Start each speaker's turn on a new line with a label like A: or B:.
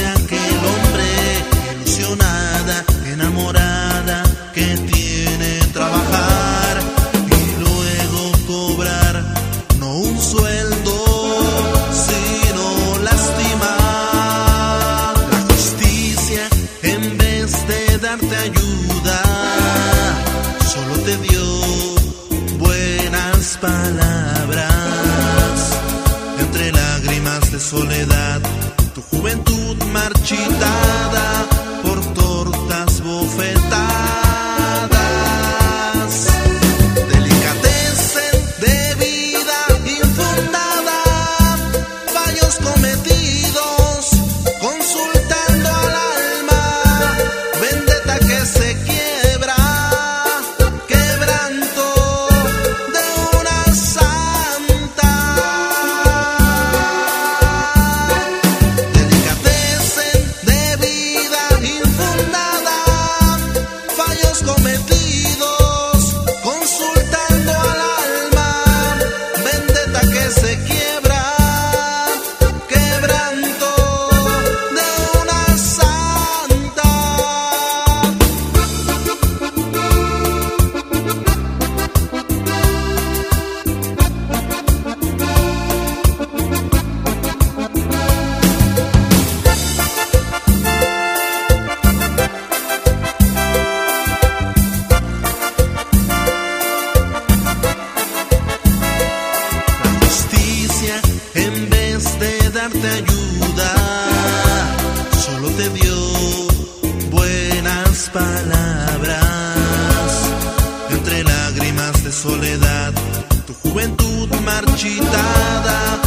A: aquel hombre, ilusionada, enamorada, que tiene trabajar y luego cobrar, no un sueldo, sino lastimar. La justicia, en vez de darte ayuda, solo te dio buenas palabras, entre lágrimas de soledad tu juventud marchitada que se en vez de darte ayuda, solo te dio buenas palabras. Entre lágrimas de soledad, tu juventud marchitada